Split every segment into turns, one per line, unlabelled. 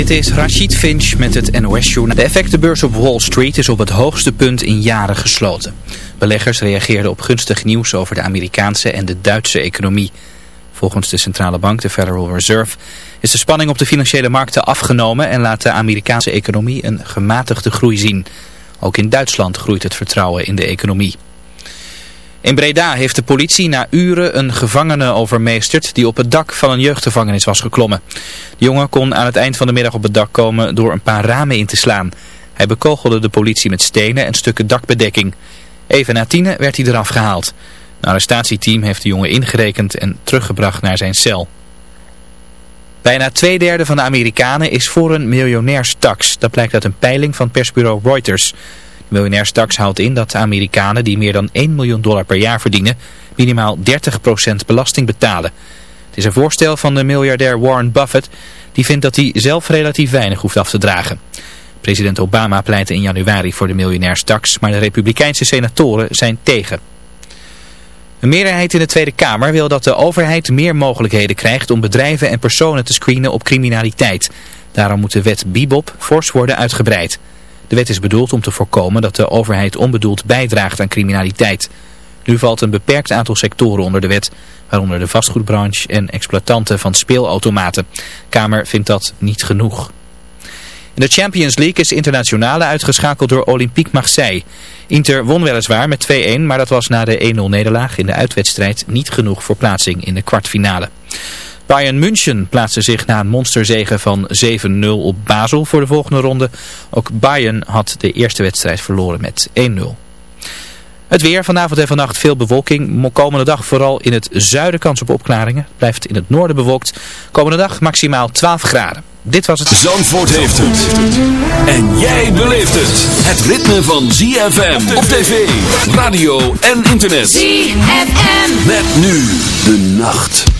Dit is Rachid Finch met het NOS-journaal. De effectenbeurs op Wall Street is op het hoogste punt in jaren gesloten. Beleggers reageerden op gunstig nieuws over de Amerikaanse en de Duitse economie. Volgens de centrale bank, de Federal Reserve, is de spanning op de financiële markten afgenomen en laat de Amerikaanse economie een gematigde groei zien. Ook in Duitsland groeit het vertrouwen in de economie. In Breda heeft de politie na uren een gevangene overmeesterd die op het dak van een jeugdgevangenis was geklommen. De jongen kon aan het eind van de middag op het dak komen door een paar ramen in te slaan. Hij bekogelde de politie met stenen en stukken dakbedekking. Even na tienen werd hij eraf gehaald. Een arrestatieteam heeft de jongen ingerekend en teruggebracht naar zijn cel. Bijna twee derde van de Amerikanen is voor een miljonairstax. Dat blijkt uit een peiling van persbureau Reuters. Miljonairstaks houdt in dat Amerikanen die meer dan 1 miljoen dollar per jaar verdienen minimaal 30% belasting betalen. Het is een voorstel van de miljardair Warren Buffett die vindt dat hij zelf relatief weinig hoeft af te dragen. President Obama pleitte in januari voor de miljonairstaks, maar de republikeinse senatoren zijn tegen. Een meerderheid in de Tweede Kamer wil dat de overheid meer mogelijkheden krijgt om bedrijven en personen te screenen op criminaliteit. Daarom moet de wet Bibop fors worden uitgebreid. De wet is bedoeld om te voorkomen dat de overheid onbedoeld bijdraagt aan criminaliteit. Nu valt een beperkt aantal sectoren onder de wet, waaronder de vastgoedbranche en exploitanten van speelautomaten. Kamer vindt dat niet genoeg. In de Champions League is internationale uitgeschakeld door Olympique Marseille. Inter won weliswaar met 2-1, maar dat was na de 1-0 nederlaag in de uitwedstrijd niet genoeg voor plaatsing in de kwartfinale. Bayern München plaatste zich na een monsterzegen van 7-0 op Basel voor de volgende ronde. Ook Bayern had de eerste wedstrijd verloren met 1-0. Het weer vanavond en vannacht veel bewolking. Komende dag vooral in het zuiden kans op opklaringen. Blijft in het noorden bewolkt. Komende dag maximaal 12 graden. Dit was het.
Zandvoort heeft het. En jij beleeft het. Het ritme van ZFM op tv, radio en internet.
ZFM.
Met nu de nacht.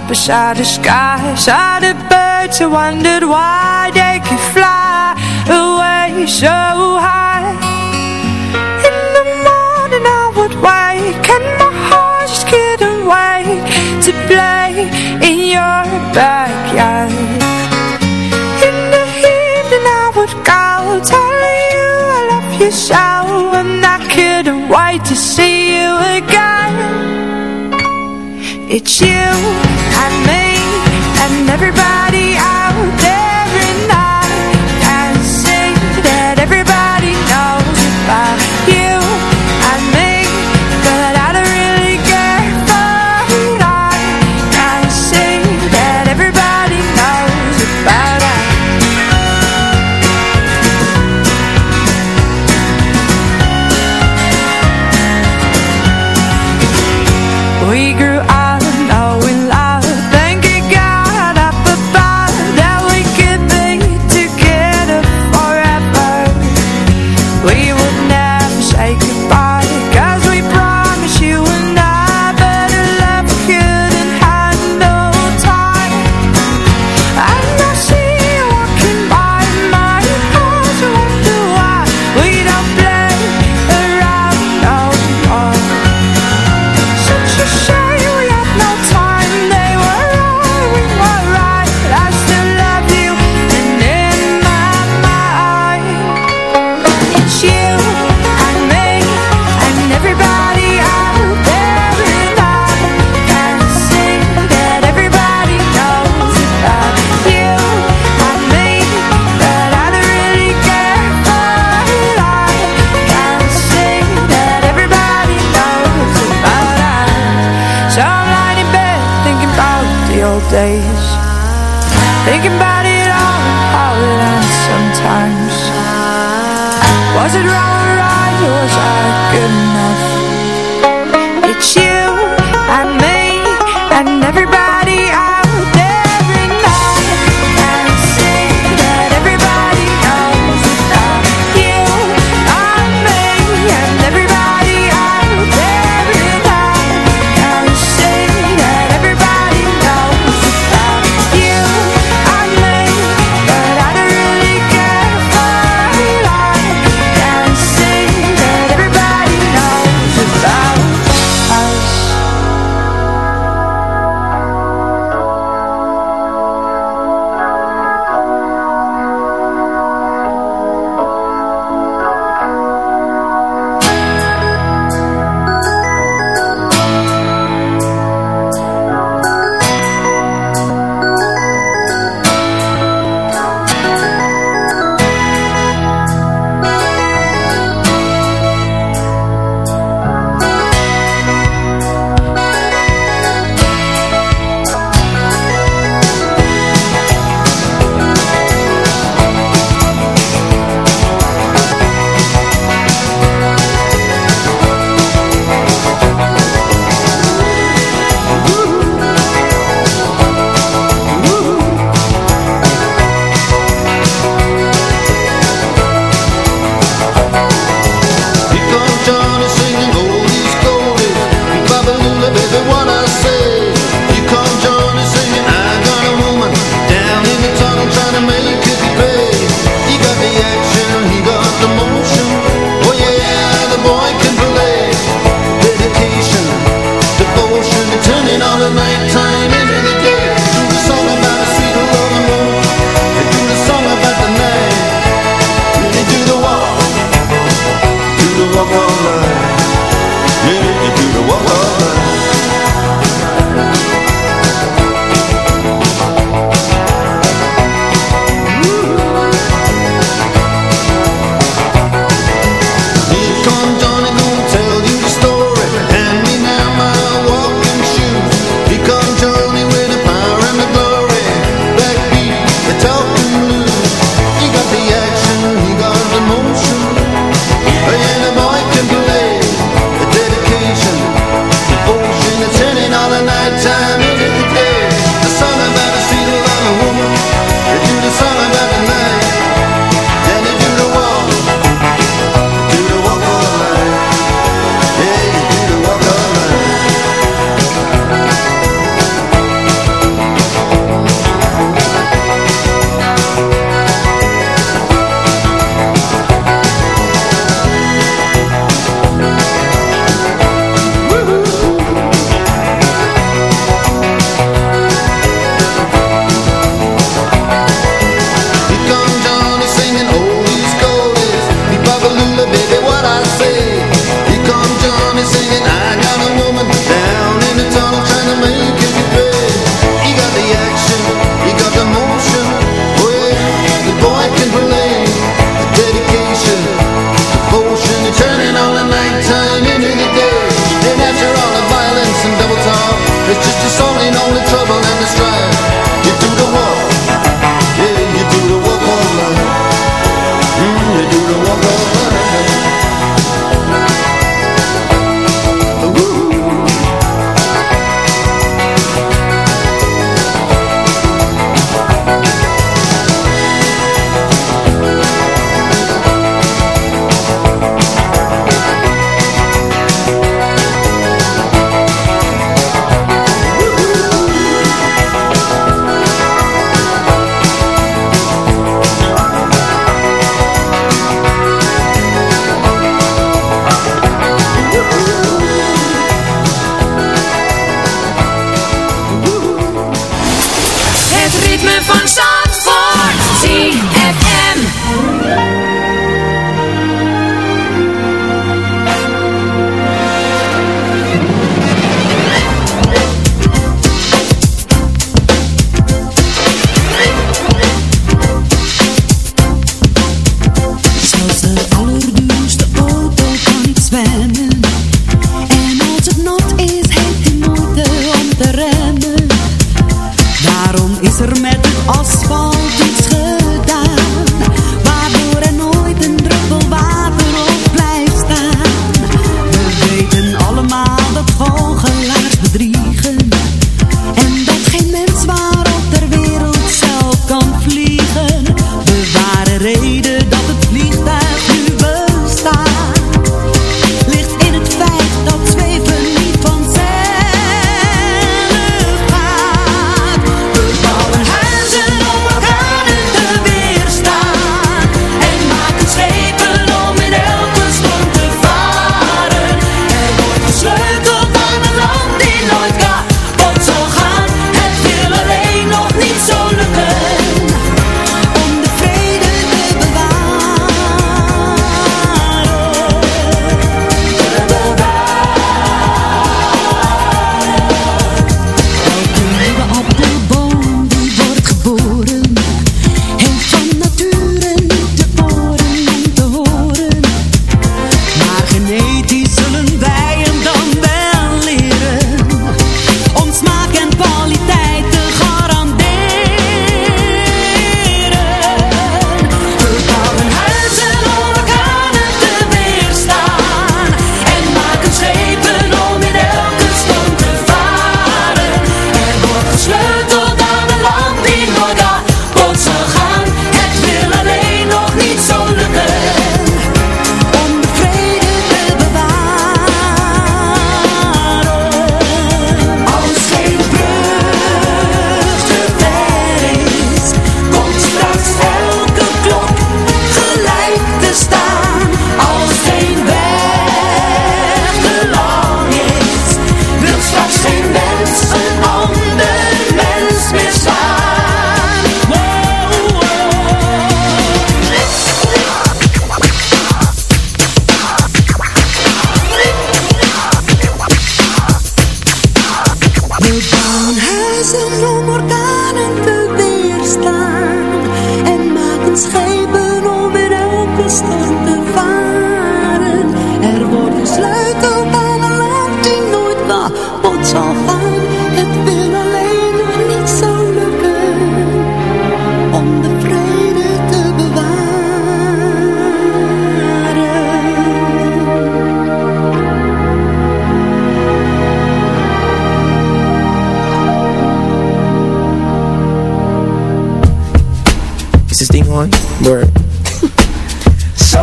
up beside the sky. Saw the birds and wondered why they could fly away so high. In the morning I would wake And my heart just couldn't wait To play in your backyard. In the evening I would go telling you I love you so And I couldn't wait to see you again. It's you and me and everybody out there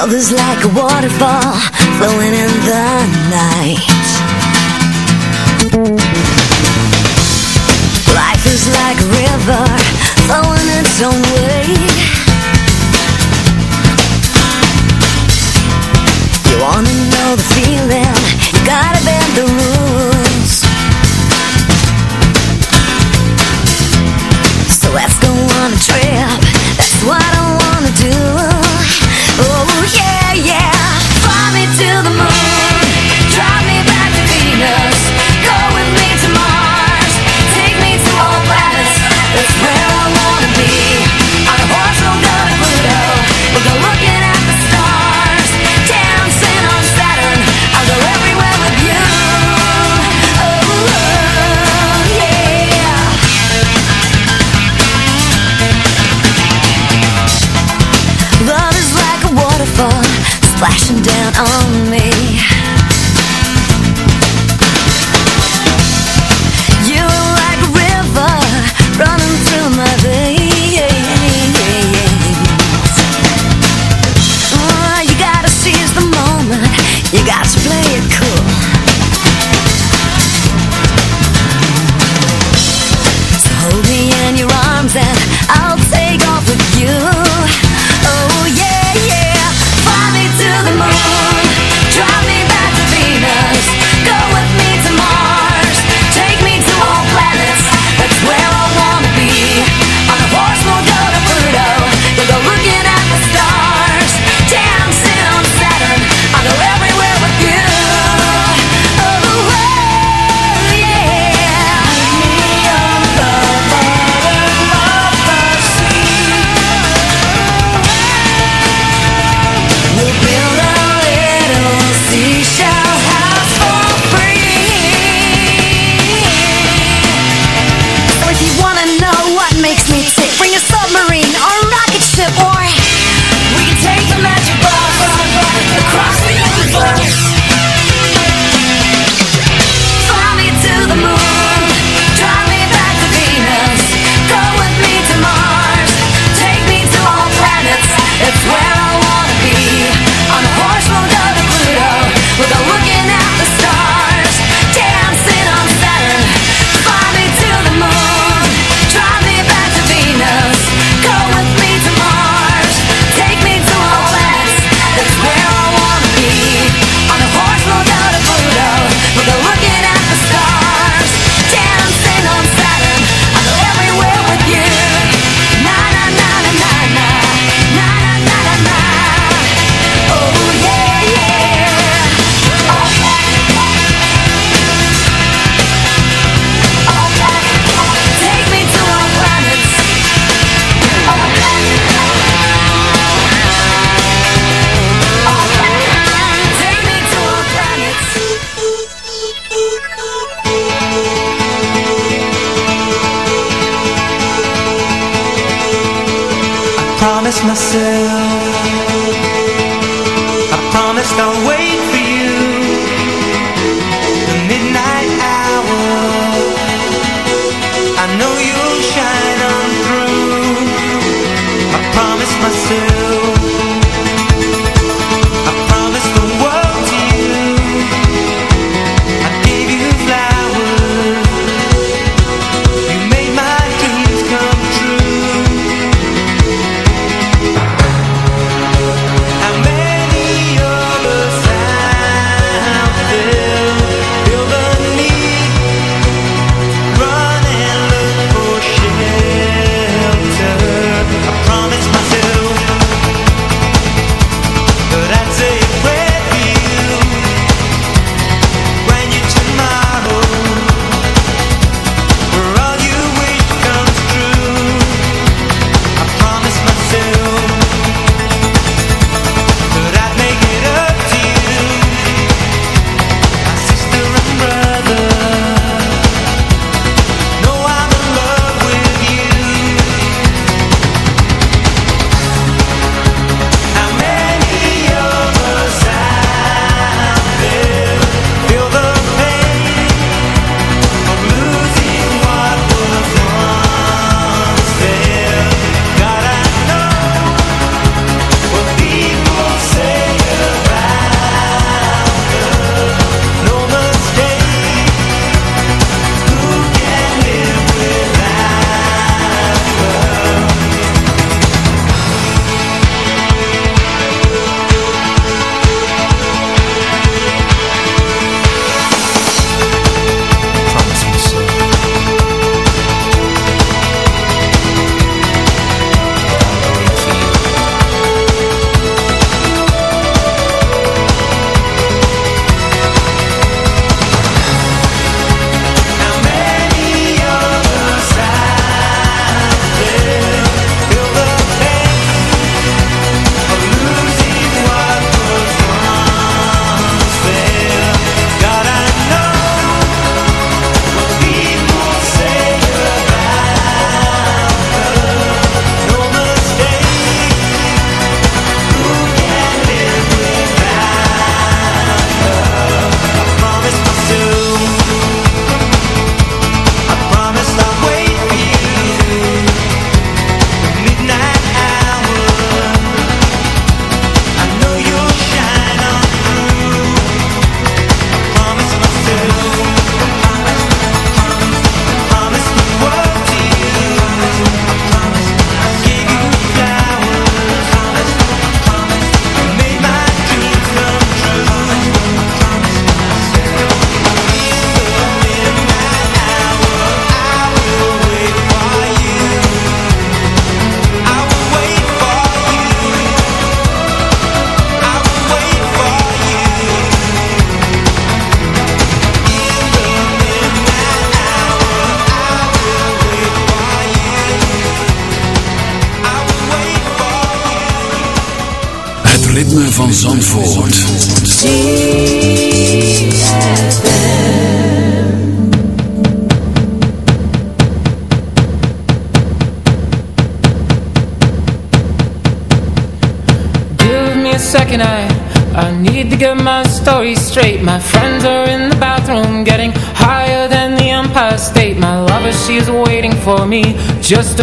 Love is like a waterfall flowing in the night. Life is like a river flowing its own way. You wanna know the feeling? You gotta bend the rules. Splashing down on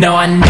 No, I.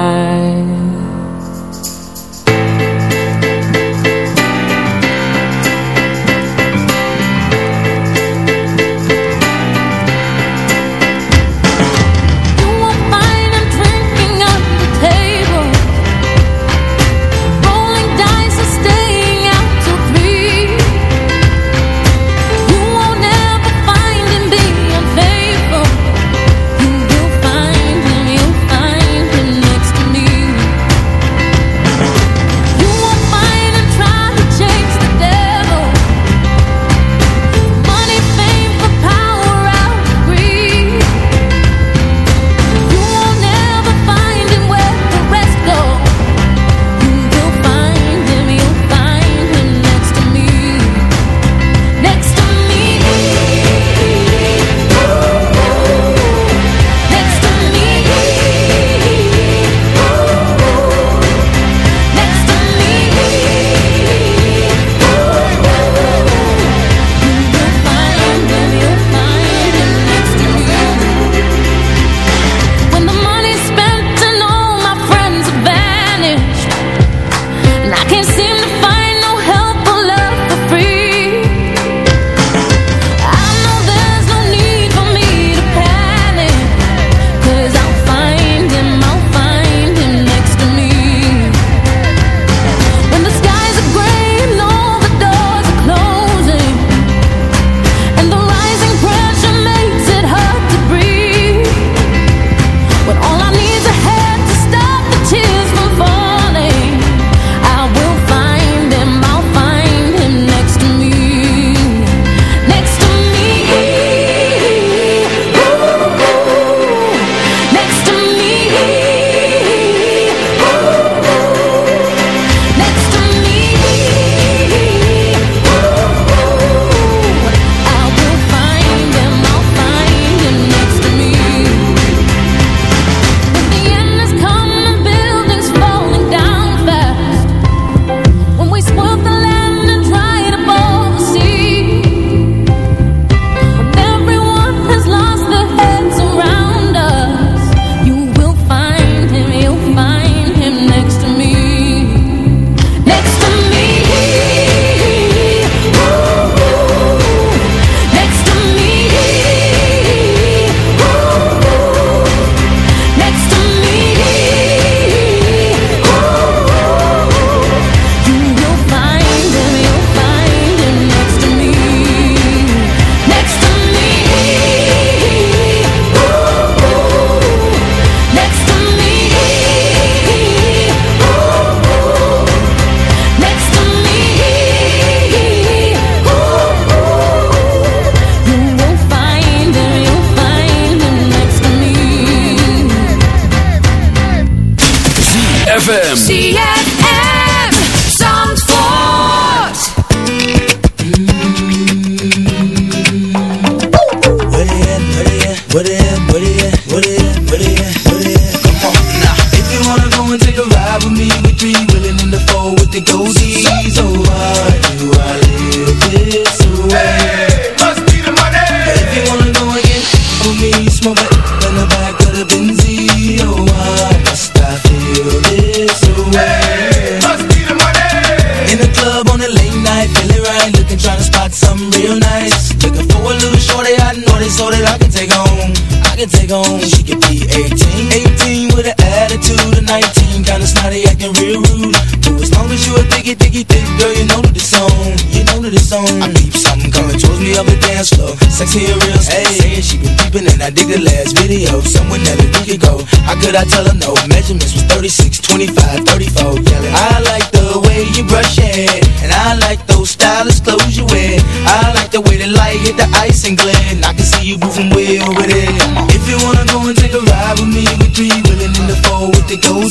Right, looking trying to spot something real nice. Looking for a little shorty I know this so that I can take home. I can take home. She could be 18, 18 with an attitude of 19, kinda snotty, acting real rude. But as long as you a diggy, diggy, thick girl, you know that it's on. You know that it's on. I peep something coming towards me up the dance floor. Sexy and real. Hey, saying she been peeping and I dig the last video. Someone that we could go. How could I tell her no? Measurements was 36, 25, 34. Hit the ice and glint. I can see you moving way over there. If you wanna go and take a ride with me, we three willing in the four with the goldies.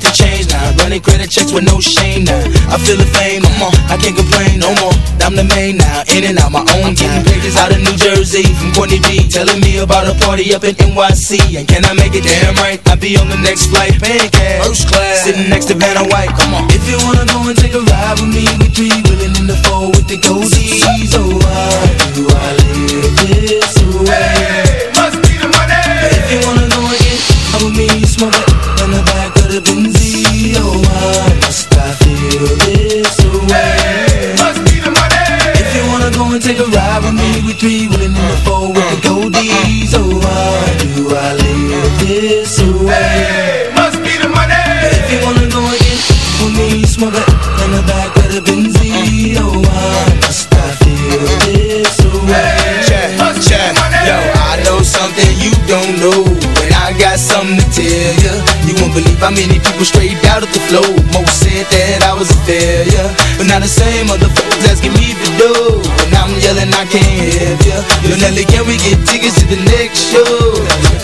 the change now. Running credit checks with no shame now. I feel the fame, come on. I can't complain no more. I'm the main now. In and out my own time. Pages out of New Jersey from Courtney B. Telling me about a party up in NYC. And can I make it damn right? I'll be on the next flight, paying cash. First class. Sitting next to Vanna White, come on. If you wanna go and take a ride with me, we three willing in the four with the goldies. Oh, why do I live this take a ride with me, we three willing in the four with the goldies. Oh, why do I live this way? Must be the money. If you wanna go get with me, smoke it in the back of the Benzie. Oh, why must I feel this way? Check, check. Yo, I know something you don't know, and I got something to tell ya. You won't believe how many people straight out of the flow. Most said that I was a failure, but now the same motherfuckers asking me to do, I'm yelling I can't help ya. Yo, Nelly, can we get tickets to the next show?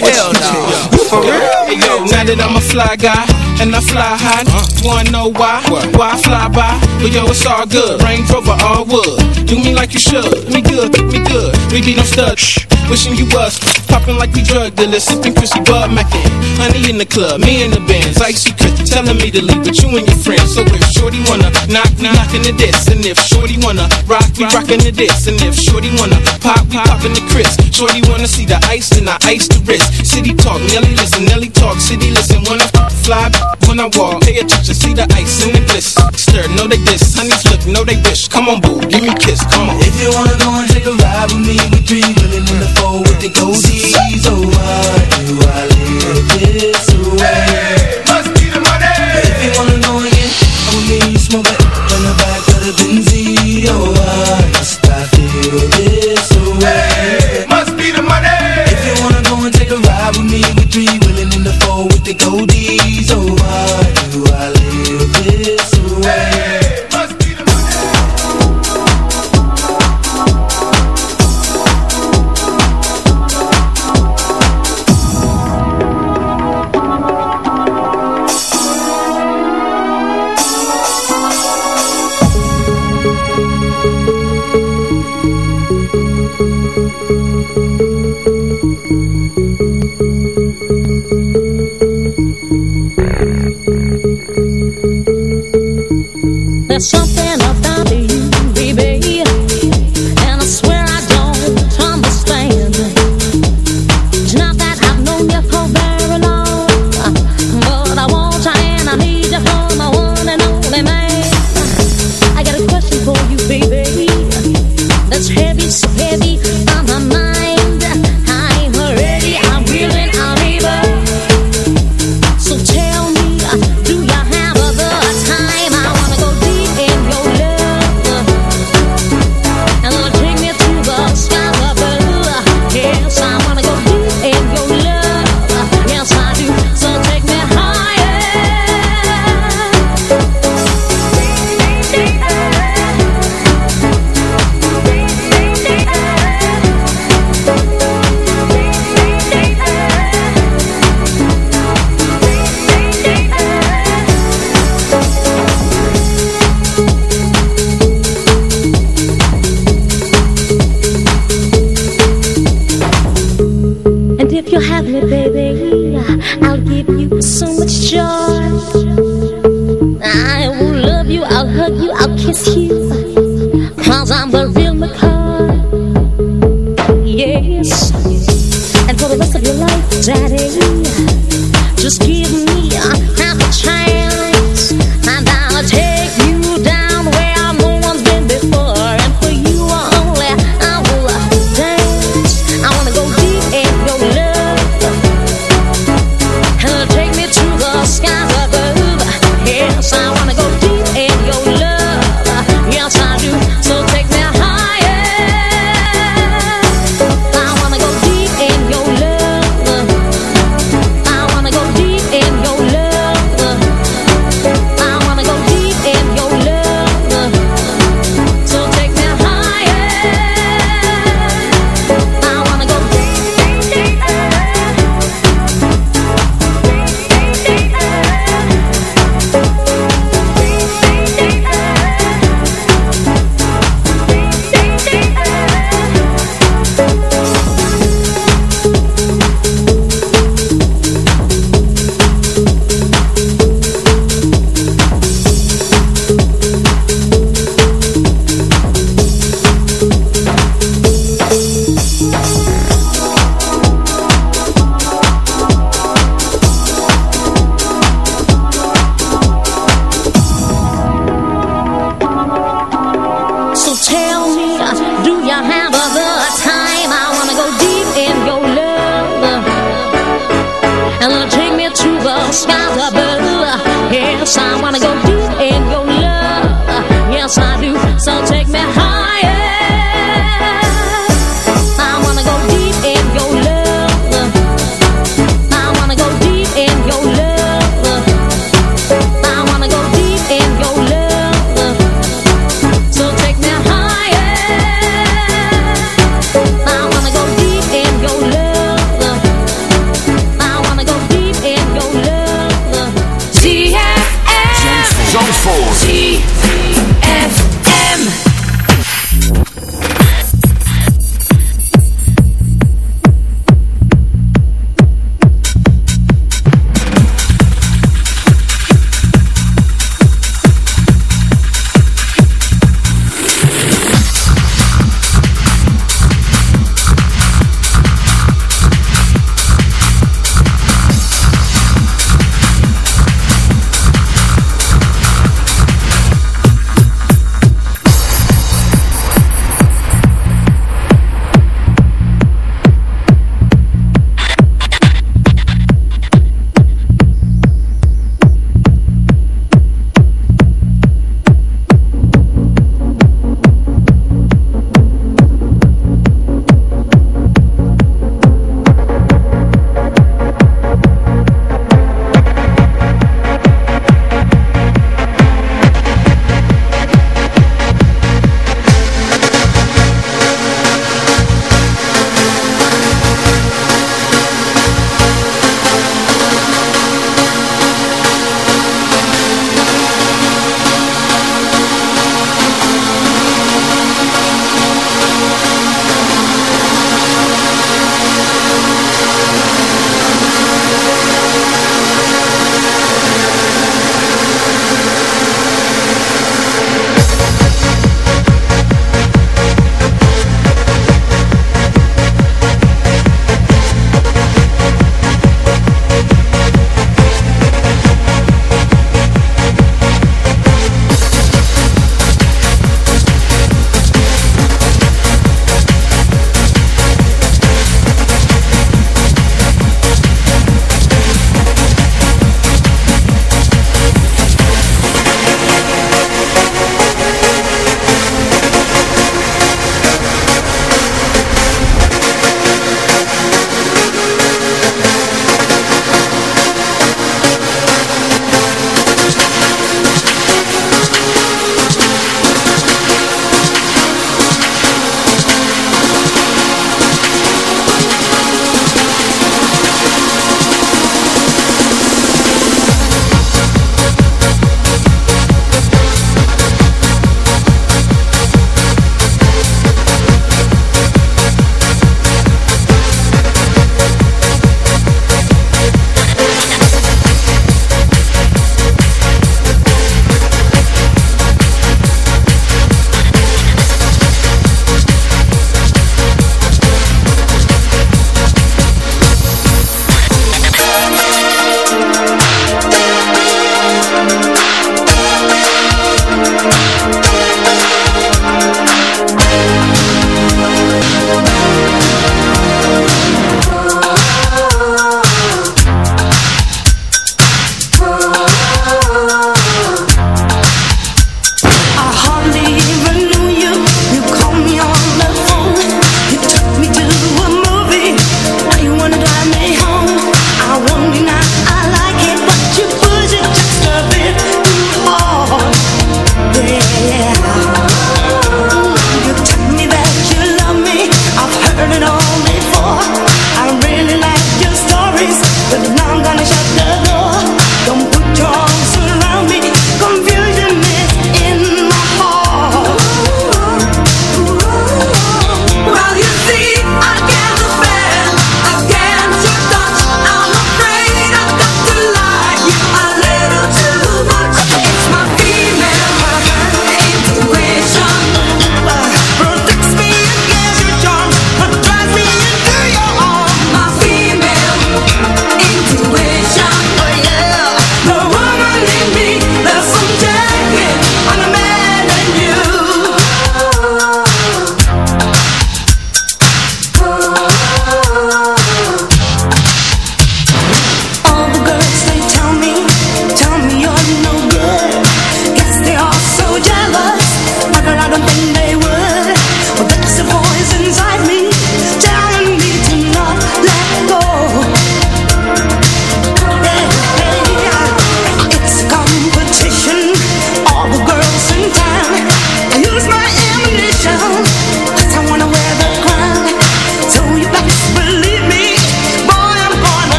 Hell no.
For real? Yo, now that I'm a fly guy and I fly high, uh. wanna know why? Why I fly by? But yo, it's all good. Range Rover, all wood. Do me like you should. Me good, me good. We be no stud. Shh. Wishing you was popping like we drug dealers, sipping Chrissy Bud Mackin. Honey in the club, me in the Benz, icy Chris telling me to leave with you and your friends. So if Shorty wanna knock, we knockin' the this, and if Shorty wanna rock, we rockin' the this, and if Shorty wanna pop, we poppin' the Chris. Shorty wanna see the ice, then I ice the wrist. City talk, Nelly listen, Nelly talk, city listen. When I fly, when I walk, pay attention, see the ice and the bliss. Stir, know they diss, honeys look, know they wish. Come on, boo, give me a kiss, come on.
If you wanna go and take a ride with me, we three willing in the four with the goldies. Oh, why do I
Something